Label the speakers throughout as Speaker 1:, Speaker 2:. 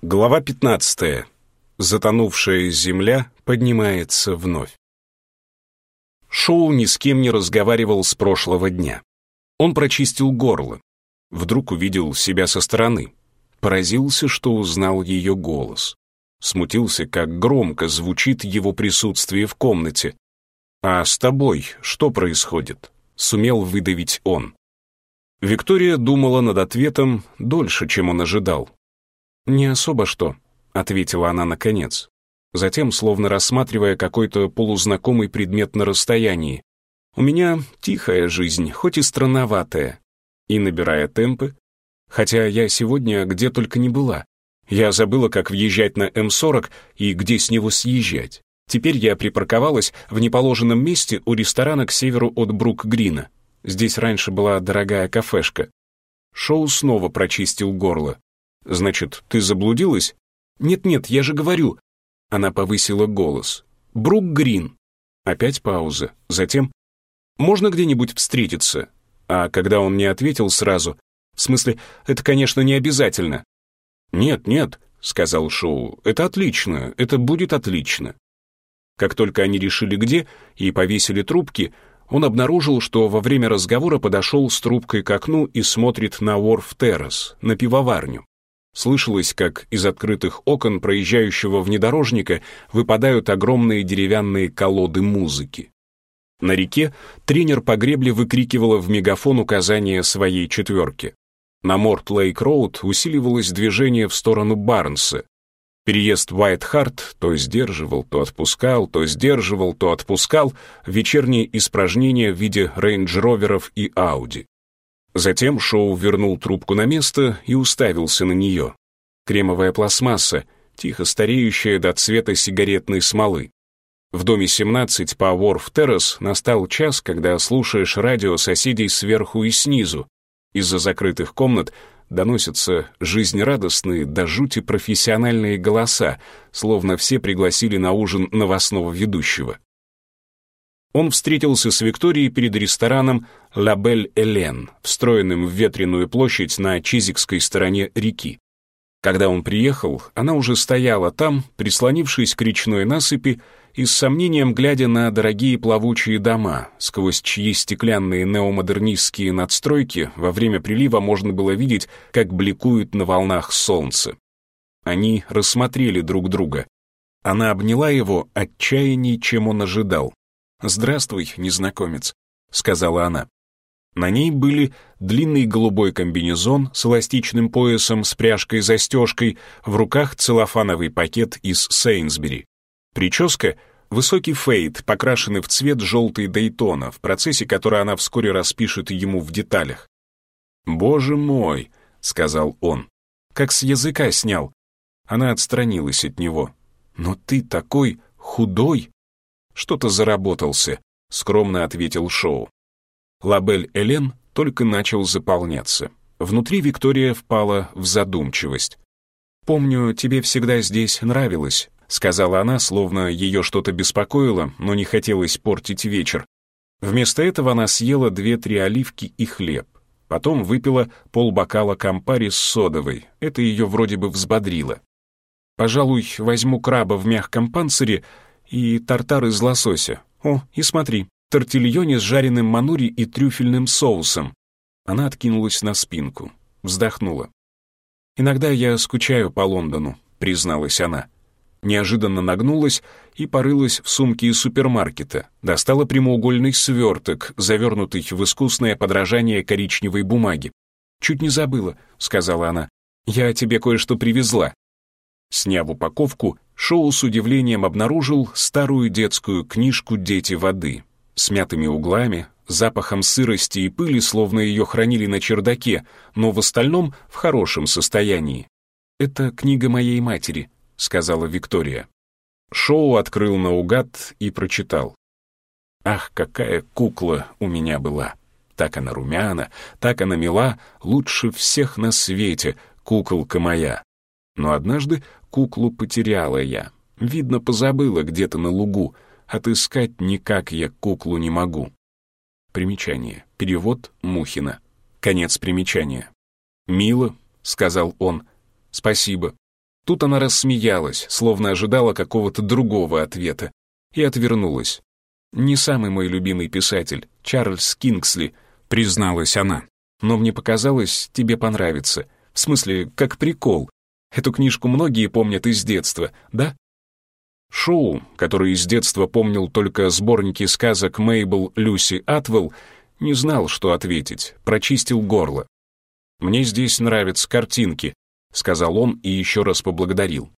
Speaker 1: Глава 15. Затонувшая земля поднимается вновь. Шоу ни с кем не разговаривал с прошлого дня. Он прочистил горло. Вдруг увидел себя со стороны. Поразился, что узнал ее голос. Смутился, как громко звучит его присутствие в комнате. «А с тобой что происходит?» — сумел выдавить он. Виктория думала над ответом дольше, чем он ожидал. «Не особо что», — ответила она наконец. Затем, словно рассматривая какой-то полузнакомый предмет на расстоянии, «У меня тихая жизнь, хоть и странноватая». И, набирая темпы, «Хотя я сегодня где только не была. Я забыла, как въезжать на М-40 и где с него съезжать. Теперь я припарковалась в неположенном месте у ресторана к северу от Брук-Грина. Здесь раньше была дорогая кафешка. Шоу снова прочистил горло. Значит, ты заблудилась? Нет-нет, я же говорю. Она повысила голос. Брук Грин. Опять пауза. Затем можно где-нибудь встретиться? А когда он мне ответил сразу, в смысле, это, конечно, не обязательно. Нет, нет, сказал Шоу. Это отлично, это будет отлично. Как только они решили где и повесили трубки, он обнаружил, что во время разговора подошел с трубкой к окну и смотрит на Уорф Террас, на пивоварню. Слышалось, как из открытых окон проезжающего внедорожника выпадают огромные деревянные колоды музыки. На реке тренер по гребле выкрикивала в мегафон указания своей четверки. На Морт-Лейк-Роуд усиливалось движение в сторону Барнса. Переезд Уайт-Харт то сдерживал, то отпускал, то сдерживал, то отпускал вечерние испражнения в виде рейндж-роверов и Ауди. Затем Шоу вернул трубку на место и уставился на нее. Кремовая пластмасса, тихо стареющая до цвета сигаретной смолы. В доме 17 по Ворф Террас настал час, когда слушаешь радио соседей сверху и снизу. Из-за закрытых комнат доносятся жизнерадостные до да жути профессиональные голоса, словно все пригласили на ужин новостного ведущего он встретился с Викторией перед рестораном «Ла Бель Элен», встроенным в ветреную площадь на Чизикской стороне реки. Когда он приехал, она уже стояла там, прислонившись к речной насыпи и с сомнением глядя на дорогие плавучие дома, сквозь чьи стеклянные неомодернистские надстройки во время прилива можно было видеть, как бликуют на волнах солнце. Они рассмотрели друг друга. Она обняла его отчаяннее, чем он ожидал. «Здравствуй, незнакомец», — сказала она. На ней были длинный голубой комбинезон с эластичным поясом с пряжкой-застежкой, в руках целлофановый пакет из Сейнсбери. Прическа — высокий фейт, покрашенный в цвет желтой Дейтона, в процессе которой она вскоре распишет ему в деталях. «Боже мой!» — сказал он. «Как с языка снял». Она отстранилась от него. «Но ты такой худой!» что-то заработался», — скромно ответил Шоу. Лабель Элен только начал заполняться. Внутри Виктория впала в задумчивость. «Помню, тебе всегда здесь нравилось», — сказала она, словно ее что-то беспокоило, но не хотелось портить вечер. Вместо этого она съела две-три оливки и хлеб. Потом выпила полбокала кампари с содовой. Это ее вроде бы взбодрило. «Пожалуй, возьму краба в мягком панцире, и тартар из лосося. О, и смотри, тортильоне с жареным манури и трюфельным соусом. Она откинулась на спинку, вздохнула. «Иногда я скучаю по Лондону», — призналась она. Неожиданно нагнулась и порылась в сумке из супермаркета, достала прямоугольный сверток, завернутый в искусное подражание коричневой бумаги. «Чуть не забыла», — сказала она. «Я тебе кое-что привезла». Сняв упаковку, Шоу с удивлением обнаружил старую детскую книжку «Дети воды» с мятыми углами, запахом сырости и пыли, словно ее хранили на чердаке, но в остальном в хорошем состоянии. «Это книга моей матери», — сказала Виктория. Шоу открыл наугад и прочитал. «Ах, какая кукла у меня была! Так она румяна, так она мила, лучше всех на свете, куколка моя!» Но однажды Куклу потеряла я. Видно, позабыла где-то на лугу. Отыскать никак я куклу не могу. Примечание. Перевод Мухина. Конец примечания. «Мило», — сказал он. «Спасибо». Тут она рассмеялась, словно ожидала какого-то другого ответа, и отвернулась. «Не самый мой любимый писатель, Чарльз Кингсли», — призналась она. «Но мне показалось, тебе понравится. В смысле, как прикол. Эту книжку многие помнят из детства, да? Шоу, который из детства помнил только сборники сказок Мейбл Люси Атвелл, не знал, что ответить, прочистил горло. «Мне здесь нравятся картинки», — сказал он и еще раз поблагодарил.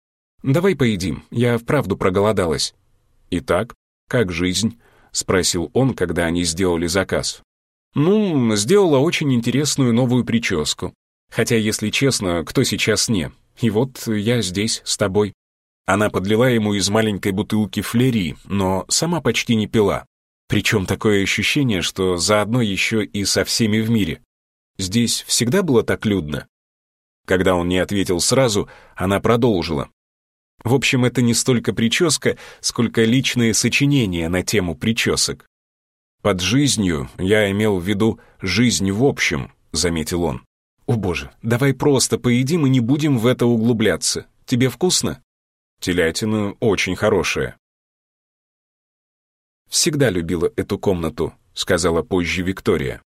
Speaker 1: «Давай поедим, я вправду проголодалась». «Итак, как жизнь?» — спросил он, когда они сделали заказ. «Ну, сделала очень интересную новую прическу. Хотя, если честно, кто сейчас не? И вот я здесь, с тобой». Она подлила ему из маленькой бутылки флери, но сама почти не пила. Причем такое ощущение, что заодно еще и со всеми в мире. Здесь всегда было так людно? Когда он не ответил сразу, она продолжила. В общем, это не столько прическа, сколько личные сочинения на тему причесок. «Под жизнью я имел в виду жизнь в общем», — заметил он. «О боже, давай просто поедим и не будем в это углубляться. Тебе вкусно?» «Телятина очень хорошая». «Всегда любила эту комнату», — сказала позже Виктория.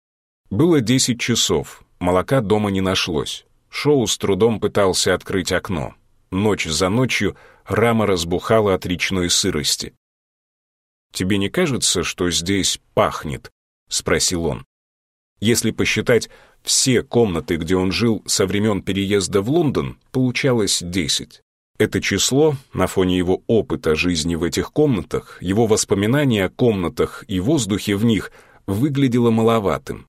Speaker 1: Было десять часов, молока дома не нашлось. Шоу с трудом пытался открыть окно. Ночь за ночью рама разбухала от речной сырости. «Тебе не кажется, что здесь пахнет?» — спросил он. Если посчитать, все комнаты, где он жил со времен переезда в Лондон, получалось 10. Это число, на фоне его опыта жизни в этих комнатах, его воспоминания о комнатах и воздухе в них, выглядело маловатым.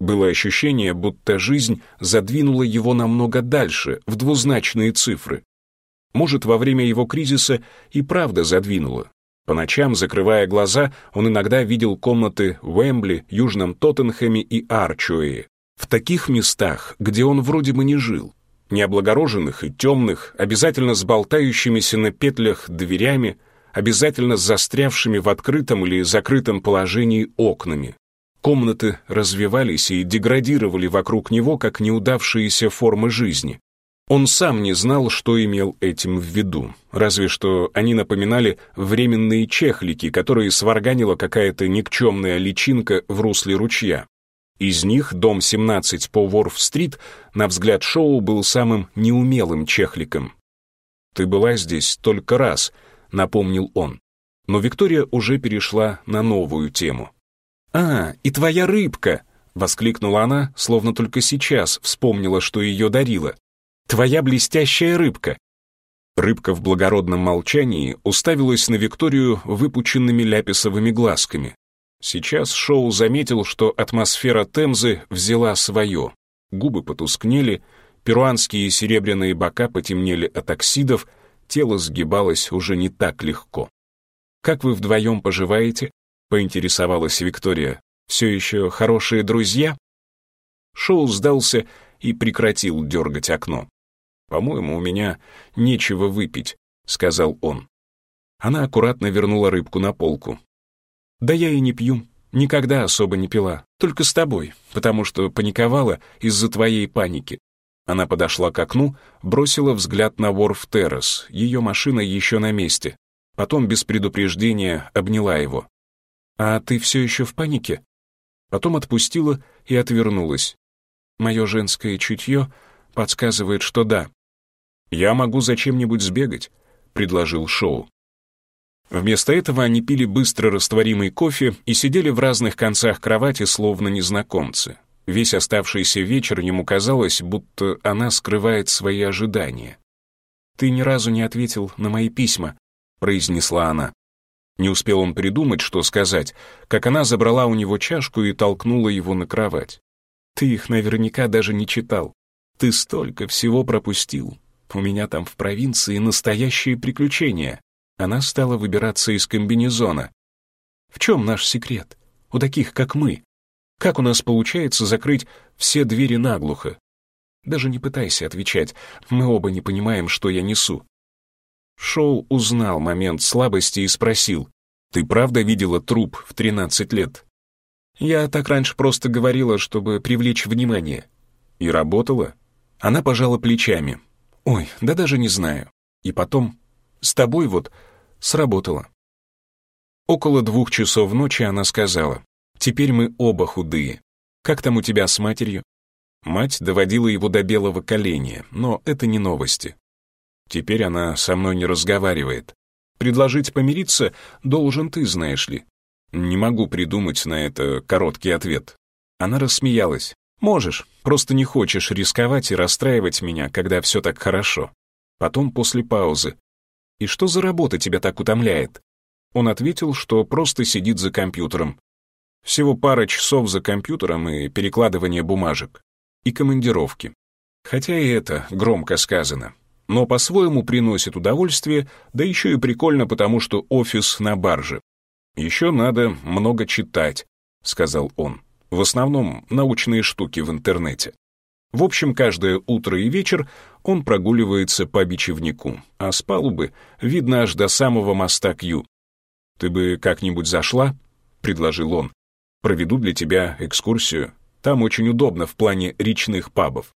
Speaker 1: Было ощущение, будто жизнь задвинула его намного дальше, в двузначные цифры. Может, во время его кризиса и правда задвинула. По ночам, закрывая глаза, он иногда видел комнаты в Уэмбли, Южном Тоттенхэме и Арчуэе, в таких местах, где он вроде бы не жил, необлагороженных и темных, обязательно с болтающимися на петлях дверями, обязательно с застрявшими в открытом или закрытом положении окнами. Комнаты развивались и деградировали вокруг него как неудавшиеся формы жизни. Он сам не знал, что имел этим в виду, разве что они напоминали временные чехлики, которые сварганила какая-то никчемная личинка в русле ручья. Из них дом 17 по Ворф-стрит, на взгляд Шоу, был самым неумелым чехликом. «Ты была здесь только раз», — напомнил он. Но Виктория уже перешла на новую тему. «А, и твоя рыбка!» — воскликнула она, словно только сейчас вспомнила, что ее дарила. «Твоя блестящая рыбка!» Рыбка в благородном молчании уставилась на Викторию выпученными ляписовыми глазками. Сейчас Шоу заметил, что атмосфера Темзы взяла свое. Губы потускнели, перуанские серебряные бока потемнели от оксидов, тело сгибалось уже не так легко. «Как вы вдвоем поживаете?» — поинтересовалась Виктория. «Все еще хорошие друзья?» Шоу сдался и прекратил дергать окно. «По-моему, у меня нечего выпить», — сказал он. Она аккуратно вернула рыбку на полку. Да я и не пью. Никогда особо не пила. Только с тобой, потому что паниковала из-за твоей паники. Она подошла к окну, бросила взгляд на Ворф Террас. Ее машина еще на месте. Потом без предупреждения обняла его. «А ты все еще в панике?» Потом отпустила и отвернулась. Мое женское чутье подсказывает, что да. «Я могу зачем-нибудь сбегать», — предложил Шоу. Вместо этого они пили быстро растворимый кофе и сидели в разных концах кровати, словно незнакомцы. Весь оставшийся вечер ему казалось, будто она скрывает свои ожидания. «Ты ни разу не ответил на мои письма», — произнесла она. Не успел он придумать, что сказать, как она забрала у него чашку и толкнула его на кровать. «Ты их наверняка даже не читал. Ты столько всего пропустил. У меня там в провинции настоящие приключения». Она стала выбираться из комбинезона. В чем наш секрет? У таких, как мы. Как у нас получается закрыть все двери наглухо? Даже не пытайся отвечать. Мы оба не понимаем, что я несу. Шоу узнал момент слабости и спросил. «Ты правда видела труп в 13 лет?» «Я так раньше просто говорила, чтобы привлечь внимание». «И работала?» Она пожала плечами. «Ой, да даже не знаю. И потом, с тобой вот Сработало. Около двух часов ночи она сказала, «Теперь мы оба худые. Как там у тебя с матерью?» Мать доводила его до белого коления, но это не новости. Теперь она со мной не разговаривает. Предложить помириться должен ты, знаешь ли. Не могу придумать на это короткий ответ. Она рассмеялась. Можешь, просто не хочешь рисковать и расстраивать меня, когда все так хорошо. Потом после паузы и что за работа тебя так утомляет?» Он ответил, что просто сидит за компьютером. Всего пара часов за компьютером и перекладывание бумажек. И командировки. Хотя и это громко сказано. Но по-своему приносит удовольствие, да еще и прикольно, потому что офис на барже. «Еще надо много читать», — сказал он. «В основном научные штуки в интернете». В общем, каждое утро и вечер он прогуливается по бичевнику, а с палубы видно аж до самого моста Кью. «Ты бы как-нибудь зашла?» — предложил он. «Проведу для тебя экскурсию. Там очень удобно в плане речных пабов».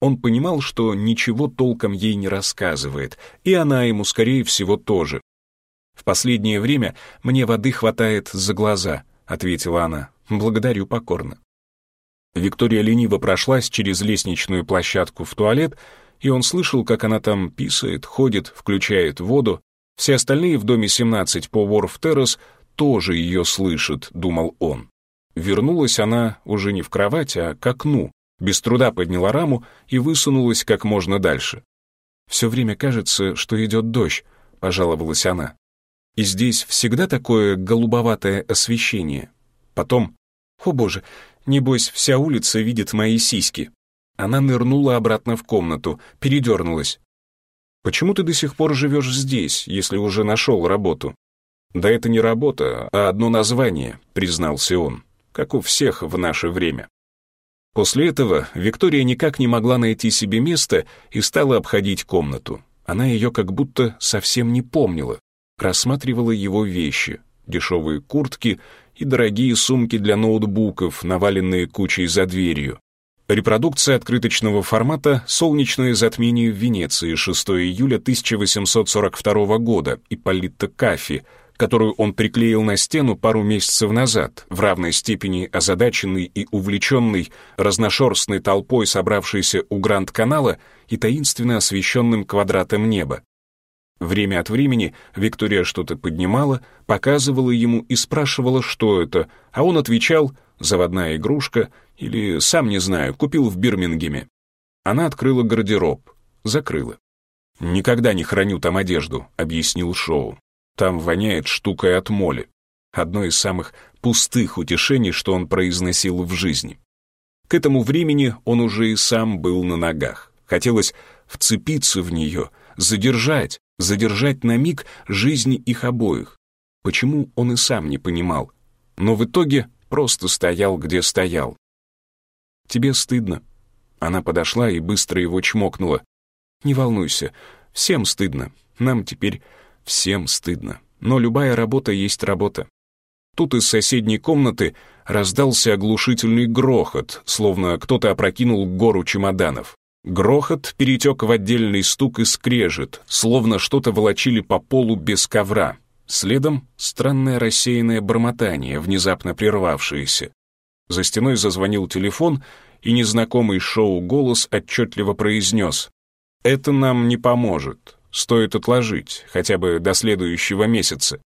Speaker 1: Он понимал, что ничего толком ей не рассказывает, и она ему, скорее всего, тоже. «В последнее время мне воды хватает за глаза», — ответила она. «Благодарю покорно». Виктория лениво прошлась через лестничную площадку в туалет, и он слышал, как она там писает, ходит, включает воду. Все остальные в доме 17 по Ворф-Террас тоже ее слышат, думал он. Вернулась она уже не в кровать, а к окну, без труда подняла раму и высунулась как можно дальше. Всё время кажется, что идёт дождь», — пожаловалась она. «И здесь всегда такое голубоватое освещение. Потом, о боже, Небось, вся улица видит мои сиськи». Она нырнула обратно в комнату, передернулась. «Почему ты до сих пор живешь здесь, если уже нашел работу?» «Да это не работа, а одно название», — признался он, как у всех в наше время. После этого Виктория никак не могла найти себе места и стала обходить комнату. Она ее как будто совсем не помнила. Рассматривала его вещи, дешевые куртки, и дорогие сумки для ноутбуков, наваленные кучей за дверью. Репродукция открыточного формата «Солнечное затмение в Венеции» 6 июля 1842 года и политто Кафи, которую он приклеил на стену пару месяцев назад, в равной степени озадаченный и увлеченный разношерстной толпой, собравшейся у Гранд-канала и таинственно освещенным квадратом неба. Время от времени Виктория что-то поднимала, показывала ему и спрашивала, что это, а он отвечал «заводная игрушка» или «сам не знаю, купил в Бирмингеме». Она открыла гардероб, закрыла. «Никогда не храню там одежду», — объяснил Шоу. «Там воняет штукой от моли. Одно из самых пустых утешений, что он произносил в жизни». К этому времени он уже и сам был на ногах. Хотелось вцепиться в нее, задержать, задержать на миг жизни их обоих. Почему он и сам не понимал, но в итоге просто стоял, где стоял. «Тебе стыдно?» Она подошла и быстро его чмокнула. «Не волнуйся, всем стыдно. Нам теперь всем стыдно. Но любая работа есть работа». Тут из соседней комнаты раздался оглушительный грохот, словно кто-то опрокинул гору чемоданов. Грохот перетек в отдельный стук и скрежет, словно что-то волочили по полу без ковра. Следом странное рассеянное бормотание, внезапно прервавшееся. За стеной зазвонил телефон, и незнакомый шоу голос отчетливо произнес «Это нам не поможет. Стоит отложить, хотя бы до следующего месяца».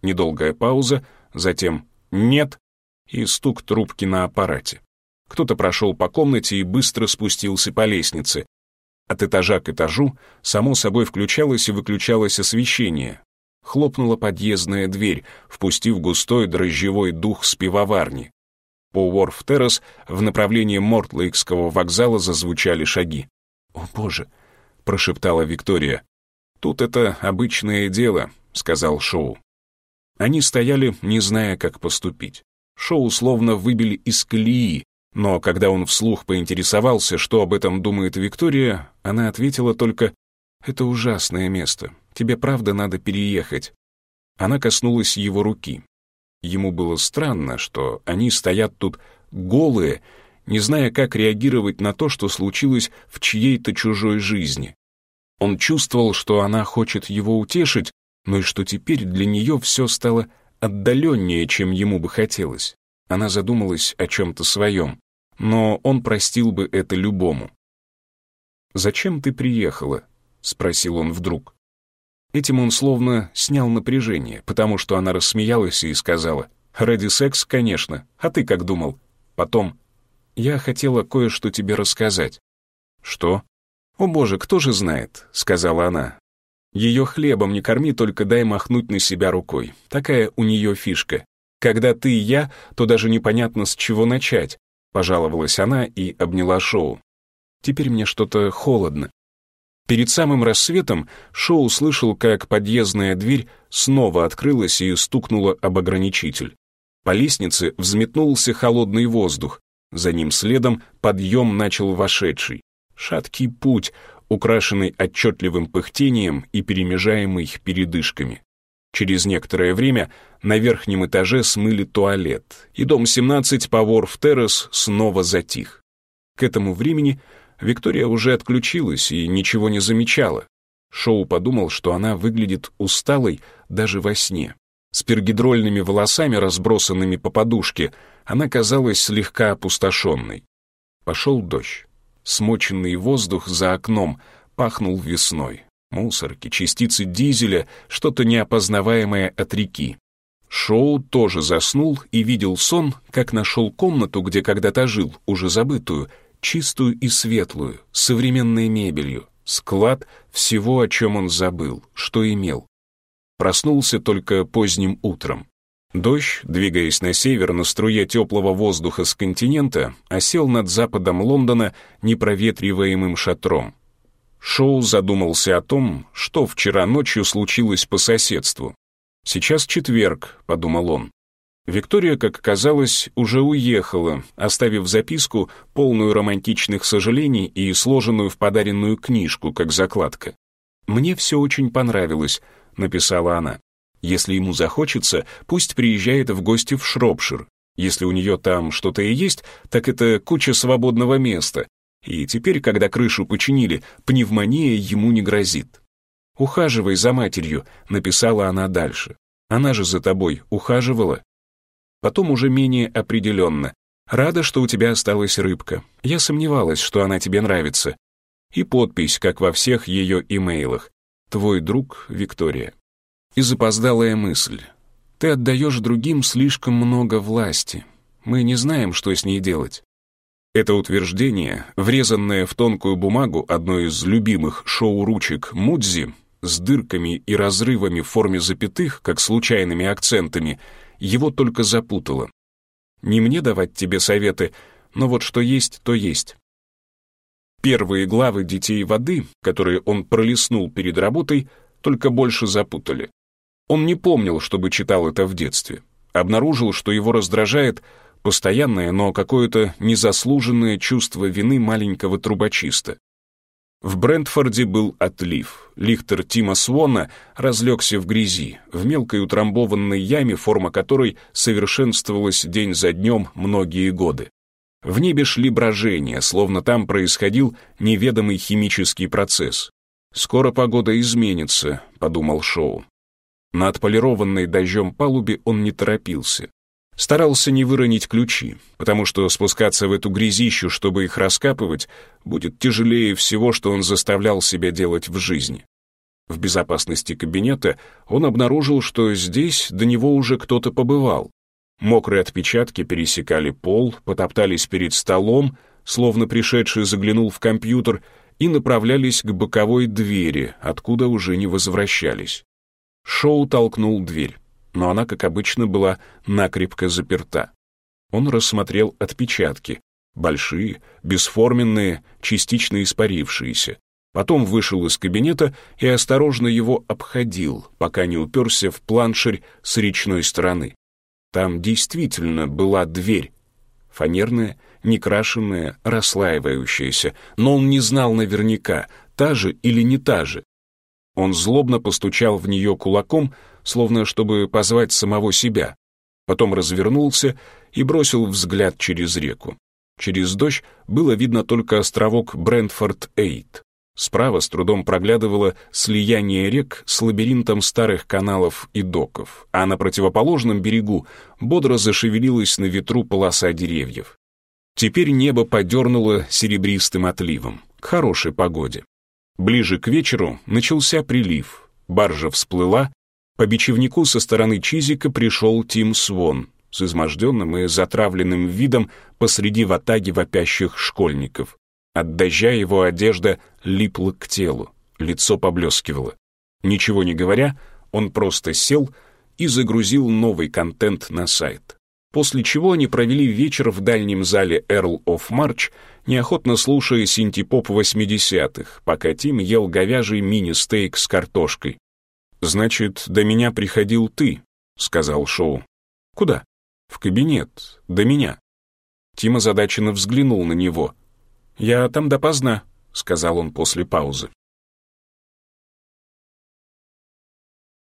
Speaker 1: Недолгая пауза, затем «нет» и стук трубки на аппарате. Кто-то прошел по комнате и быстро спустился по лестнице. От этажа к этажу само собой включалось и выключалось освещение. Хлопнула подъездная дверь, впустив густой дрожжевой дух с пивоварни. По Уорф-Террас в направлении Мортлейкского вокзала зазвучали шаги. «О, боже!» — прошептала Виктория. «Тут это обычное дело», — сказал Шоу. Они стояли, не зная, как поступить. Шоу словно выбили из колеи, но когда он вслух поинтересовался, что об этом думает Виктория, она ответила только «Это ужасное место. Тебе правда надо переехать». Она коснулась его руки. Ему было странно, что они стоят тут голые, не зная, как реагировать на то, что случилось в чьей-то чужой жизни. Он чувствовал, что она хочет его утешить, но и что теперь для нее все стало отдаленнее, чем ему бы хотелось. Она задумалась о чем-то своем, но он простил бы это любому. «Зачем ты приехала?» — спросил он вдруг. Этим он словно снял напряжение, потому что она рассмеялась и сказала, «Ради секс, конечно, а ты как думал?» Потом, «Я хотела кое-что тебе рассказать». «Что?» «О боже, кто же знает?» — сказала она. «Ее хлебом не корми, только дай махнуть на себя рукой. Такая у нее фишка. Когда ты и я, то даже непонятно, с чего начать», — пожаловалась она и обняла Шоу. «Теперь мне что-то холодно». Перед самым рассветом Шоу услышал, как подъездная дверь снова открылась и стукнула об ограничитель. По лестнице взметнулся холодный воздух. За ним следом подъем начал вошедший. Шаткий путь, украшенный отчетливым пыхтением и перемежаемый передышками. Через некоторое время на верхнем этаже смыли туалет, и дом 17 по Ворф-Террас снова затих. К этому времени Виктория уже отключилась и ничего не замечала. Шоу подумал, что она выглядит усталой даже во сне. С пергидрольными волосами, разбросанными по подушке, она казалась слегка опустошенной. Пошел дождь. Смоченный воздух за окном пахнул весной мусорки, частицы дизеля, что-то неопознаваемое от реки. Шоу тоже заснул и видел сон, как нашел комнату, где когда-то жил, уже забытую, чистую и светлую, с современной мебелью, склад всего, о чем он забыл, что имел. Проснулся только поздним утром. Дождь, двигаясь на север на струе теплого воздуха с континента, осел над западом Лондона непроветриваемым шатром. Шоу задумался о том, что вчера ночью случилось по соседству. «Сейчас четверг», — подумал он. Виктория, как казалось, уже уехала, оставив записку, полную романтичных сожалений и сложенную в подаренную книжку, как закладка. «Мне все очень понравилось», — написала она. «Если ему захочется, пусть приезжает в гости в Шропшир. Если у нее там что-то и есть, так это куча свободного места, и теперь, когда крышу починили, пневмония ему не грозит. «Ухаживай за матерью», — написала она дальше. «Она же за тобой ухаживала». Потом уже менее определенно. «Рада, что у тебя осталась рыбка. Я сомневалась, что она тебе нравится». И подпись, как во всех ее имейлах. «Твой друг Виктория». И запоздалая мысль. «Ты отдаешь другим слишком много власти. Мы не знаем, что с ней делать. Это утверждение, врезанное в тонкую бумагу одной из любимых шоу-ручек Мудзи с дырками и разрывами в форме запятых, как случайными акцентами, его только запутало. Не мне давать тебе советы, но вот что есть, то есть. Первые главы «Детей воды», которые он пролистнул перед работой, только больше запутали. Он не помнил, чтобы читал это в детстве. Обнаружил, что его раздражает постоянное, но какое-то незаслуженное чувство вины маленького трубочиста. В Брентфорде был отлив. Лихтер Тима Свона разлегся в грязи, в мелкой утрамбованной яме, форма которой совершенствовалась день за днем многие годы. В небе шли брожения, словно там происходил неведомый химический процесс. «Скоро погода изменится», — подумал Шоу. На отполированной дождем палубе он не торопился. Старался не выронить ключи, потому что спускаться в эту грязищу, чтобы их раскапывать, будет тяжелее всего, что он заставлял себя делать в жизни. В безопасности кабинета он обнаружил, что здесь до него уже кто-то побывал. Мокрые отпечатки пересекали пол, потоптались перед столом, словно пришедший заглянул в компьютер, и направлялись к боковой двери, откуда уже не возвращались. Шоу толкнул дверь но она, как обычно, была накрепко заперта. Он рассмотрел отпечатки, большие, бесформенные, частично испарившиеся. Потом вышел из кабинета и осторожно его обходил, пока не уперся в планшерь с речной стороны. Там действительно была дверь. Фанерная, некрашенная, расслаивающаяся, но он не знал наверняка, та же или не та же. Он злобно постучал в нее кулаком, словно чтобы позвать самого себя. Потом развернулся и бросил взгляд через реку. Через дождь было видно только островок Брентфорд-Эйт. Справа с трудом проглядывало слияние рек с лабиринтом старых каналов и доков, а на противоположном берегу бодро зашевелилась на ветру полоса деревьев. Теперь небо подернуло серебристым отливом, к хорошей погоде. Ближе к вечеру начался прилив, баржа всплыла, по бичевнику со стороны Чизика пришел Тим Свон с изможденным и затравленным видом посреди ватаги вопящих школьников. От дождя его одежда липла к телу, лицо поблескивало. Ничего не говоря, он просто сел и загрузил новый контент на сайт. После чего они провели вечер в дальнем зале Earl of March, неохотно слушая синтепоп 80-х, пока Тим ел говяжий мини-стейк с картошкой, «Значит, до меня приходил ты», — сказал Шоу. «Куда?» «В кабинет. До меня». Тима озадаченно взглянул на него. «Я там допоздна», — сказал он после паузы.